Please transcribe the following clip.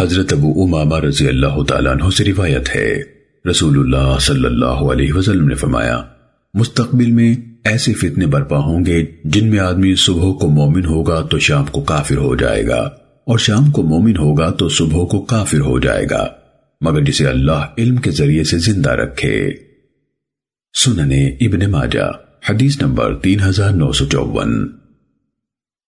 حضرت ابو امامہ رضی اللہ تعالیٰ عنہ سے روایت ہے۔ رسول اللہ صلی اللہ علیہ وسلم نے فرمایا، مستقبل میں ایسے فتنے برپا ہوں گے جن میں آدمی صبح کو مومن ہوگا تو شام کو کافر ہو جائے گا، اور شام کو مومن ہوگا تو صبح کو کافر ہو جائے گا۔ مگر جسے اللہ علم کے ذریعے سے زندہ رکھے۔ سننے ابن ماجہ، حدیث نمبر تین ہزار نو سو چوون۔